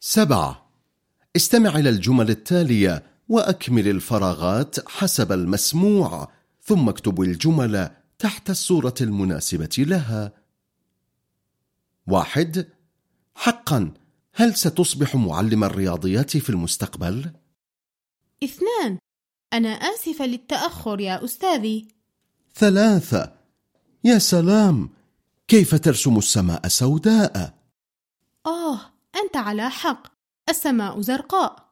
سبعة. استمع إلى الجمل التالية وأكمل الفراغات حسب المسموع ثم اكتب الجمل تحت الصورة المناسبة لها. واحد. حقا هل ستصبح معلم الرياضيات في المستقبل؟ اثنان. أنا آسفة للتأخر يا أستاذي. ثلاثة. يا سلام! كيف ترسم السماء سوداء؟ آه أنت على حق. السماء زرقاء.